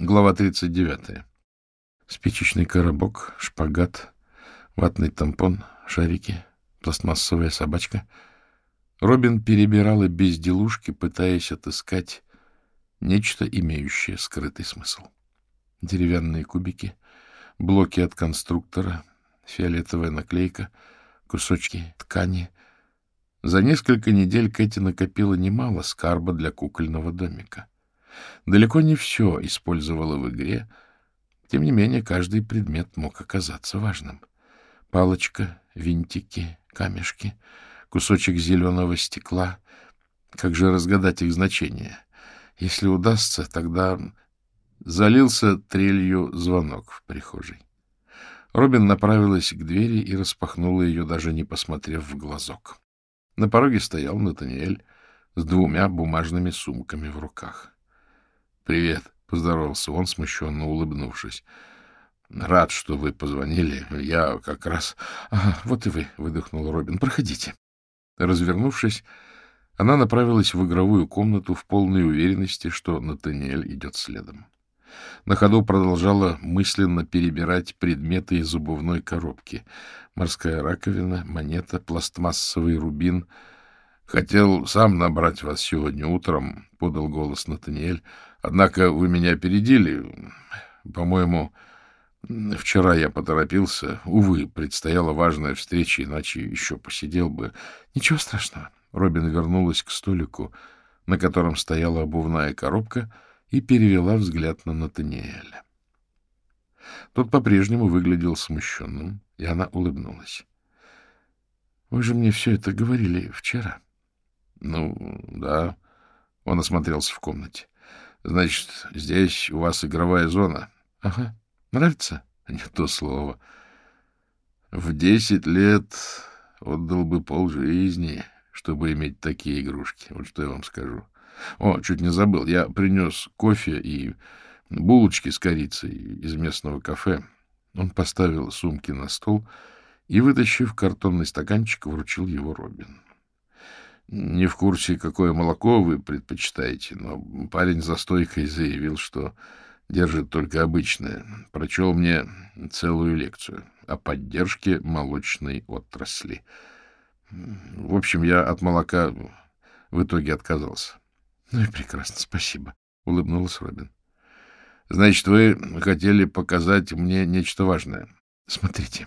Глава 39. Спичечный коробок, шпагат, ватный тампон, шарики, пластмассовая собачка. Робин перебирала безделушки, пытаясь отыскать нечто, имеющее скрытый смысл. Деревянные кубики, блоки от конструктора, фиолетовая наклейка, кусочки ткани. За несколько недель Кэти накопила немало скарба для кукольного домика. Далеко не все использовала в игре, тем не менее каждый предмет мог оказаться важным. Палочка, винтики, камешки, кусочек зеленого стекла. Как же разгадать их значение? Если удастся, тогда залился трелью звонок в прихожей. Робин направилась к двери и распахнула ее, даже не посмотрев в глазок. На пороге стоял Натаниэль с двумя бумажными сумками в руках. «Привет», — поздоровался он, смущенно улыбнувшись. «Рад, что вы позвонили. Я как раз...» «Ага, вот и вы», — выдохнул Робин. «Проходите». Развернувшись, она направилась в игровую комнату в полной уверенности, что Натаниэль идет следом. На ходу продолжала мысленно перебирать предметы из зубовной коробки. Морская раковина, монета, пластмассовый рубин — Хотел сам набрать вас сегодня утром, — подал голос Натаниэль. Однако вы меня опередили. По-моему, вчера я поторопился. Увы, предстояла важная встреча, иначе еще посидел бы. Ничего страшного. Робин вернулась к столику, на котором стояла обувная коробка, и перевела взгляд на Натаниэля. Тот по-прежнему выглядел смущенным, и она улыбнулась. — Вы же мне все это говорили вчера. —— Ну, да. Он осмотрелся в комнате. — Значит, здесь у вас игровая зона? — Ага. Нравится? — Не то слово. В десять лет отдал бы полжизни, чтобы иметь такие игрушки. Вот что я вам скажу. О, чуть не забыл. Я принес кофе и булочки с корицей из местного кафе. Он поставил сумки на стол и, вытащив картонный стаканчик, вручил его Робин. Не в курсе, какое молоко вы предпочитаете, но парень за стойкой заявил, что держит только обычное. Прочел мне целую лекцию о поддержке молочной отрасли. В общем, я от молока в итоге отказался. — Ну и прекрасно, спасибо, — улыбнулась Робин. — Значит, вы хотели показать мне нечто важное. Смотрите.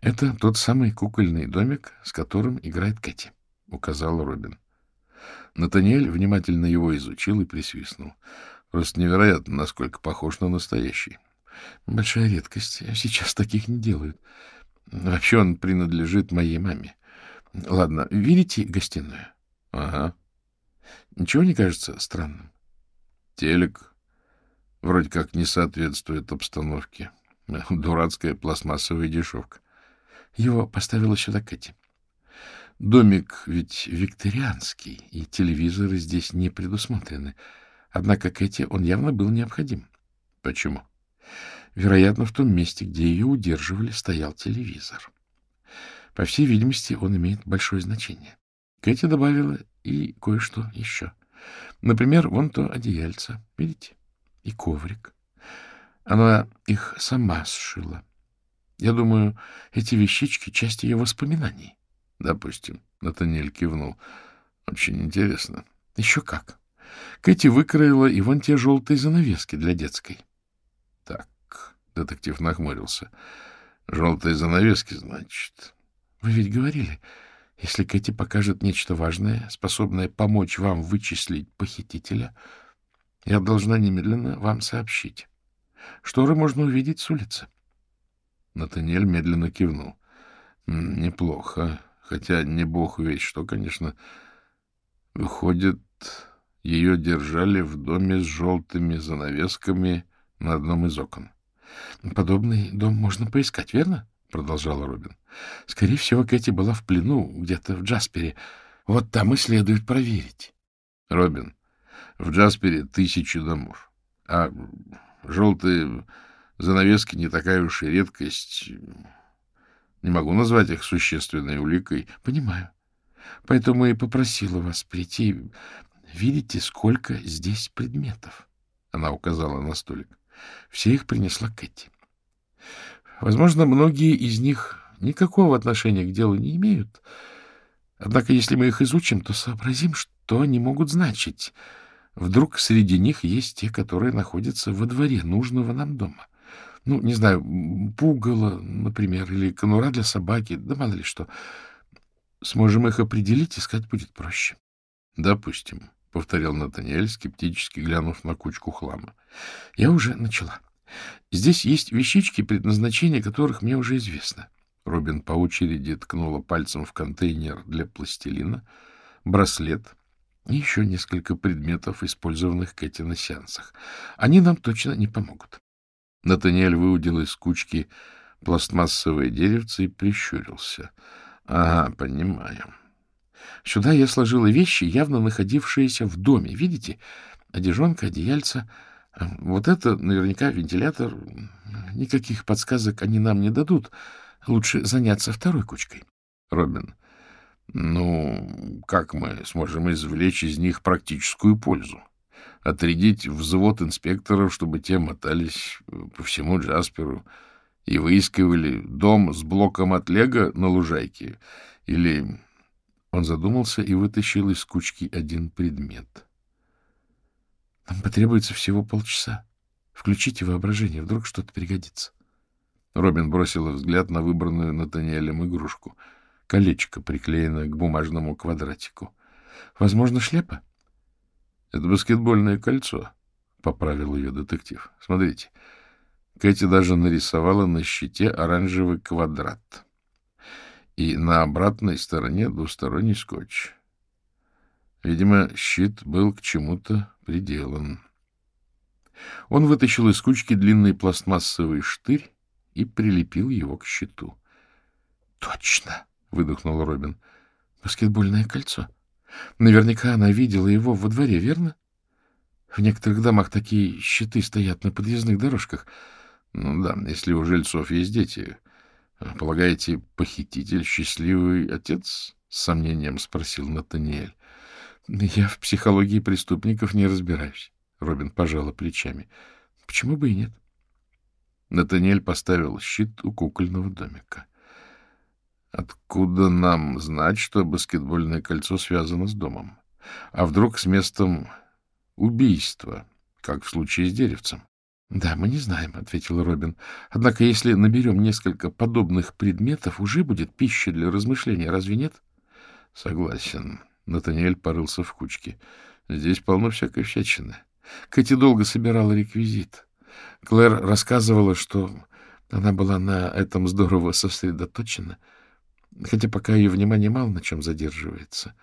Это тот самый кукольный домик, с которым играет Кэти. —— указал Робин. Натаниэль внимательно его изучил и присвистнул. Просто невероятно, насколько похож на настоящий. Большая редкость. Сейчас таких не делают. Вообще он принадлежит моей маме. Ладно, видите гостиную? Ага. Ничего не кажется странным? Телек вроде как не соответствует обстановке. Дурацкая пластмассовая дешевка. Его поставила сюда Кэти. Домик ведь викторианский, и телевизоры здесь не предусмотрены. Однако Кэти он явно был необходим. Почему? Вероятно, в том месте, где ее удерживали, стоял телевизор. По всей видимости, он имеет большое значение. Кэти добавила и кое-что еще. Например, вон то одеяльце, видите? И коврик. Она их сама сшила. Я думаю, эти вещички — часть ее воспоминаний. Допустим. Натаниэль кивнул. Очень интересно. Еще как. Кэти выкроила и вон те желтые занавески для детской. Так, детектив нахмурился. Желтые занавески, значит. Вы ведь говорили, если Кэти покажет нечто важное, способное помочь вам вычислить похитителя, я должна немедленно вам сообщить. Шторы можно увидеть с улицы. Натаниэль медленно кивнул. — Неплохо хотя не бог весь что, конечно. Выходит, ее держали в доме с желтыми занавесками на одном из окон. — Подобный дом можно поискать, верно? — продолжала Робин. — Скорее всего, Кэти была в плену где-то в Джаспере. Вот там и следует проверить. — Робин, в Джаспере тысячи домов, а желтые занавески не такая уж и редкость. Не могу назвать их существенной уликой. Понимаю. Поэтому и попросила вас прийти. Видите, сколько здесь предметов. Она указала на столик. Все их принесла Кэти. Возможно, многие из них никакого отношения к делу не имеют. Однако, если мы их изучим, то сообразим, что они могут значить. Вдруг среди них есть те, которые находятся во дворе нужного нам дома. Ну, не знаю, пугало, например, или конура для собаки, да мало ли что. Сможем их определить, искать будет проще. — Допустим, — повторил Натаниэль, скептически глянув на кучку хлама. — Я уже начала. Здесь есть вещички, предназначение которых мне уже известно. Робин по очереди ткнула пальцем в контейнер для пластилина, браслет и еще несколько предметов, использованных Кэти на сеансах. Они нам точно не помогут. Натаниэль выудил из кучки пластмассовое деревце и прищурился. — Ага, понимаю. Сюда я сложила вещи, явно находившиеся в доме. Видите? Одежонка, одеяльца. Вот это наверняка вентилятор. Никаких подсказок они нам не дадут. Лучше заняться второй кучкой. Робин, ну, как мы сможем извлечь из них практическую пользу? Отрядить взвод инспекторов, чтобы те мотались по всему Джасперу и выискивали дом с блоком от лего на лужайке? Или он задумался и вытащил из кучки один предмет. — Нам потребуется всего полчаса. Включите воображение, вдруг что-то пригодится. Робин бросила взгляд на выбранную Натаниэлем игрушку. Колечко, приклеенное к бумажному квадратику. — Возможно, шляпа? — Это баскетбольное кольцо, — поправил ее детектив. — Смотрите, Кэти даже нарисовала на щите оранжевый квадрат и на обратной стороне двусторонний скотч. Видимо, щит был к чему-то приделан. Он вытащил из кучки длинный пластмассовый штырь и прилепил его к щиту. — Точно! — выдохнул Робин. — Баскетбольное кольцо. Наверняка она видела его во дворе, верно? В некоторых домах такие щиты стоят на подъездных дорожках. Ну да, если у жильцов есть дети, — Полагаете, похититель — счастливый отец? — с сомнением спросил Натаниэль. — Я в психологии преступников не разбираюсь. Робин пожала плечами. — Почему бы и нет? Натаниэль поставил щит у кукольного домика. — Откуда нам знать, что баскетбольное кольцо связано с домом? А вдруг с местом убийства, как в случае с деревцем? — Да, мы не знаем, — ответил Робин. — Однако, если наберем несколько подобных предметов, уже будет пища для размышления, разве нет? — Согласен. Натаниэль порылся в кучке. Здесь полно всякой всячины. Кэти долго собирала реквизит. Клэр рассказывала, что она была на этом здорово сосредоточена, хотя пока ее внимание мало на чем задерживается.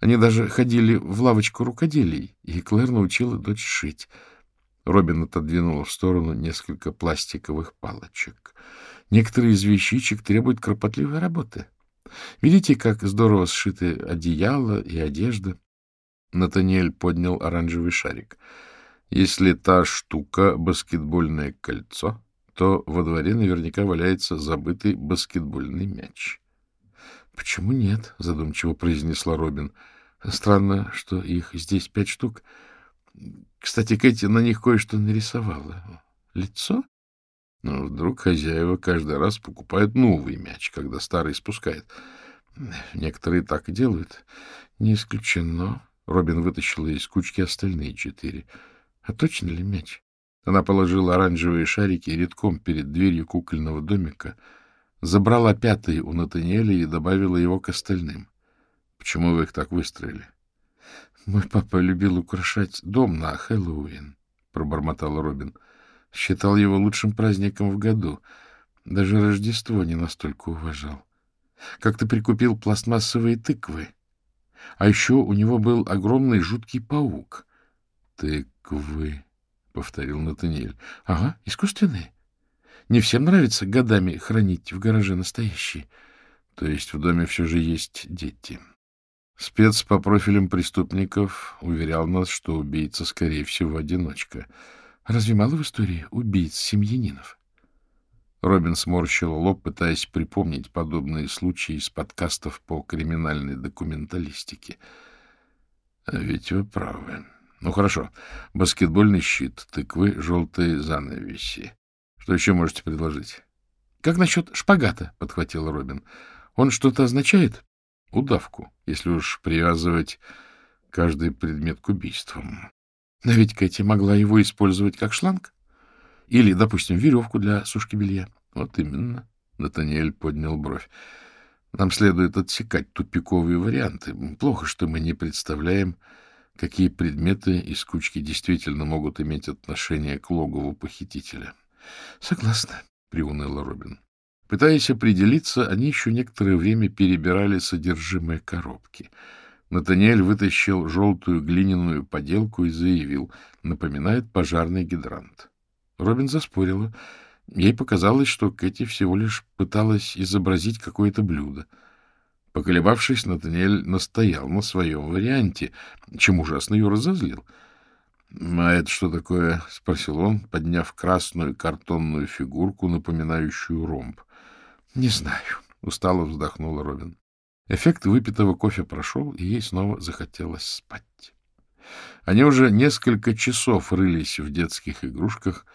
Они даже ходили в лавочку рукоделий, и Клэр научила дочь шить — Робин отодвинул в сторону несколько пластиковых палочек. Некоторые из вещичек требуют кропотливой работы. Видите, как здорово сшиты одеяло и одежда? Натаниэль поднял оранжевый шарик. Если та штука — баскетбольное кольцо, то во дворе наверняка валяется забытый баскетбольный мяч. — Почему нет? — задумчиво произнесла Робин. — Странно, что их здесь пять штук. Кстати, Кэти на них кое-что нарисовала. Лицо? Ну, вдруг хозяева каждый раз покупают новый мяч, когда старый спускает. Некоторые так и делают. Не исключено. Робин вытащила из кучки остальные четыре. А точно ли мяч? Она положила оранжевые шарики редком перед дверью кукольного домика, забрала пятый у Натаниэля и добавила его к остальным. Почему вы их так выстроили? Мой папа любил украшать дом на Хэллоуин, — пробормотал Робин. Считал его лучшим праздником в году. Даже Рождество не настолько уважал. Как-то прикупил пластмассовые тыквы. А еще у него был огромный жуткий паук. — Тыквы, — повторил Натаниэль. — Ага, искусственные. Не всем нравится годами хранить в гараже настоящие. То есть в доме все же есть дети. — Спец по профилям преступников уверял нас, что убийца, скорее всего, одиночка. Разве мало в истории убийц семьянинов? Робин сморщил лоб, пытаясь припомнить подобные случаи из подкастов по криминальной документалистике. — А ведь вы правы. Ну, хорошо. Баскетбольный щит, тыквы, желтые занавеси. Что еще можете предложить? — Как насчет шпагата? — подхватил Робин. — Он что-то означает? — Удавку, если уж привязывать каждый предмет к убийствам. Но ведь Кэти могла его использовать как шланг. Или, допустим, веревку для сушки белья. — Вот именно. Натаниэль поднял бровь. Нам следует отсекать тупиковые варианты. Плохо, что мы не представляем, какие предметы из кучки действительно могут иметь отношение к логову похитителя. — Согласна, — приуныла Робин. Пытаясь определиться, они еще некоторое время перебирали содержимое коробки. Натаниэль вытащил желтую глиняную поделку и заявил, напоминает пожарный гидрант. Робин заспорила. Ей показалось, что Кэти всего лишь пыталась изобразить какое-то блюдо. Поколебавшись, Натаниэль настоял на своем варианте, чем ужасно ее разозлил. — А это что такое? — спросил он, подняв красную картонную фигурку, напоминающую ромб. — Не знаю, — устало вздохнула Робин. Эффект выпитого кофе прошел, и ей снова захотелось спать. Они уже несколько часов рылись в детских игрушках,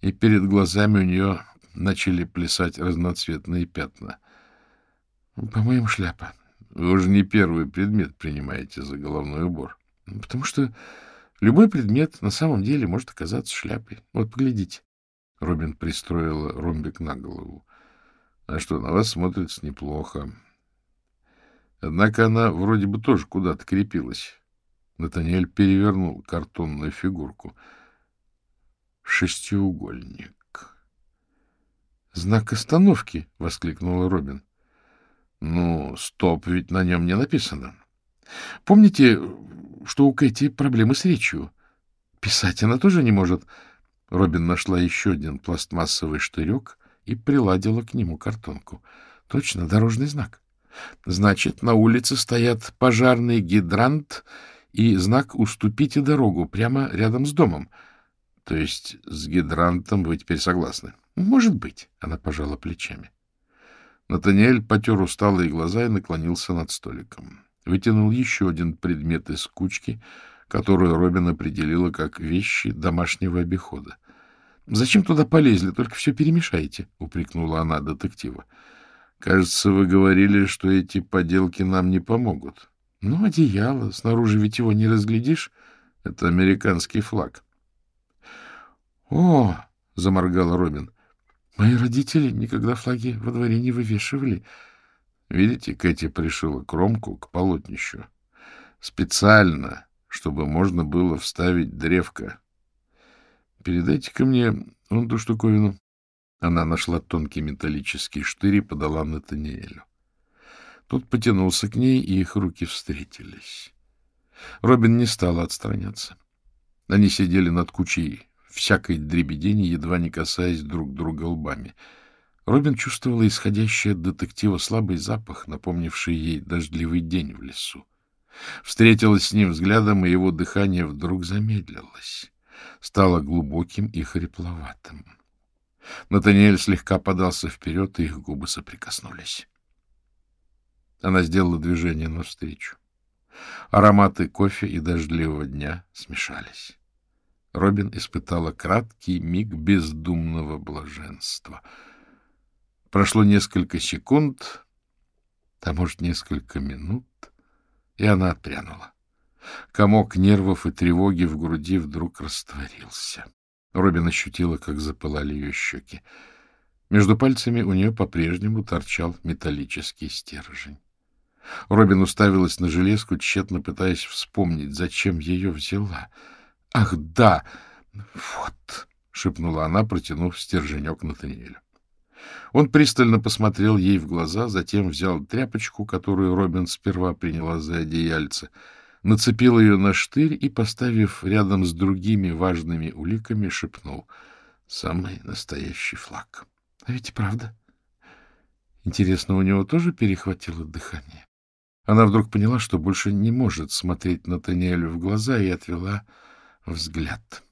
и перед глазами у нее начали плясать разноцветные пятна. — По-моему, шляпа. — Вы уже не первый предмет принимаете за головной убор. — Потому что любой предмет на самом деле может оказаться шляпой. Вот, поглядите. Робин пристроила ромбик на голову. — А что, на вас смотрится неплохо. Однако она вроде бы тоже куда-то крепилась. Натаниэль перевернул картонную фигурку. Шестиугольник. — Знак остановки! — воскликнула Робин. Ну, стоп ведь на нем не написано. Помните, что у Кэти проблемы с речью? Писать она тоже не может. Робин нашла еще один пластмассовый штырек и приладила к нему картонку. Точно, дорожный знак. Значит, на улице стоят пожарный гидрант и знак «Уступите дорогу» прямо рядом с домом. То есть с гидрантом вы теперь согласны? Может быть, она пожала плечами. Натаниэль потер усталые глаза и наклонился над столиком. Вытянул еще один предмет из кучки, которую Робин определила как вещи домашнего обихода. — Зачем туда полезли? Только все перемешаете, — упрекнула она детектива. — Кажется, вы говорили, что эти поделки нам не помогут. — Ну, одеяло. Снаружи ведь его не разглядишь. Это американский флаг. — О! — заморгала Робин. Мои родители никогда флаги во дворе не вывешивали. Видите, Кэти пришила кромку к полотнищу. Специально, чтобы можно было вставить древко. Передайте-ка мне вон ту штуковину. Она нашла тонкий металлический штырь и подала Натаниэлю. Тот потянулся к ней, и их руки встретились. Робин не стала отстраняться. Они сидели над кучей всякой дребедени, едва не касаясь друг друга лбами. Робин чувствовала исходящий от детектива слабый запах, напомнивший ей дождливый день в лесу. Встретилась с ним взглядом, и его дыхание вдруг замедлилось, стало глубоким и хрипловатым. Натаниэль слегка подался вперед, и их губы соприкоснулись. Она сделала движение навстречу. Ароматы кофе и дождливого дня смешались. Робин испытала краткий миг бездумного блаженства. Прошло несколько секунд, а может, несколько минут, и она отпрянула. Комок нервов и тревоги в груди вдруг растворился. Робин ощутила, как запылали ее щеки. Между пальцами у нее по-прежнему торчал металлический стержень. Робин уставилась на железку, тщетно пытаясь вспомнить, зачем ее взяла —— Ах, да! Вот! — шепнула она, протянув стерженек Натаниэлю. Он пристально посмотрел ей в глаза, затем взял тряпочку, которую Робин сперва приняла за одеяльце, нацепил ее на штырь и, поставив рядом с другими важными уликами, шепнул «Самый настоящий флаг». А ведь правда. Интересно, у него тоже перехватило дыхание? Она вдруг поняла, что больше не может смотреть Натаниэлю в глаза и отвела взгляд.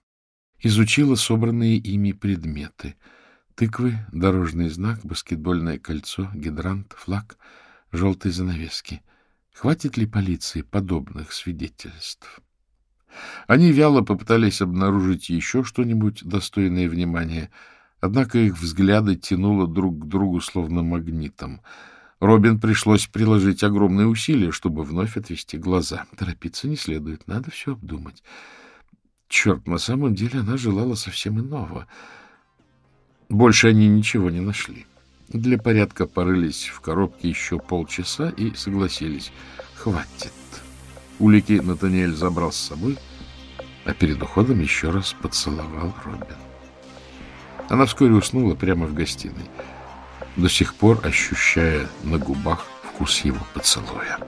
Изучила собранные ими предметы. Тыквы, дорожный знак, баскетбольное кольцо, гидрант, флаг, желтые занавески. Хватит ли полиции подобных свидетельств? Они вяло попытались обнаружить еще что-нибудь достойное внимания, однако их взгляды тянуло друг к другу словно магнитом. Робин пришлось приложить огромные усилия, чтобы вновь отвести глаза. Торопиться не следует, надо все обдумать. Черт, на самом деле она желала совсем иного. Больше они ничего не нашли. Для порядка порылись в коробке еще полчаса и согласились. Хватит. Улики Натаниэль забрал с собой, а перед уходом еще раз поцеловал Робин. Она вскоре уснула прямо в гостиной до сих пор ощущая на губах вкус его поцелуя.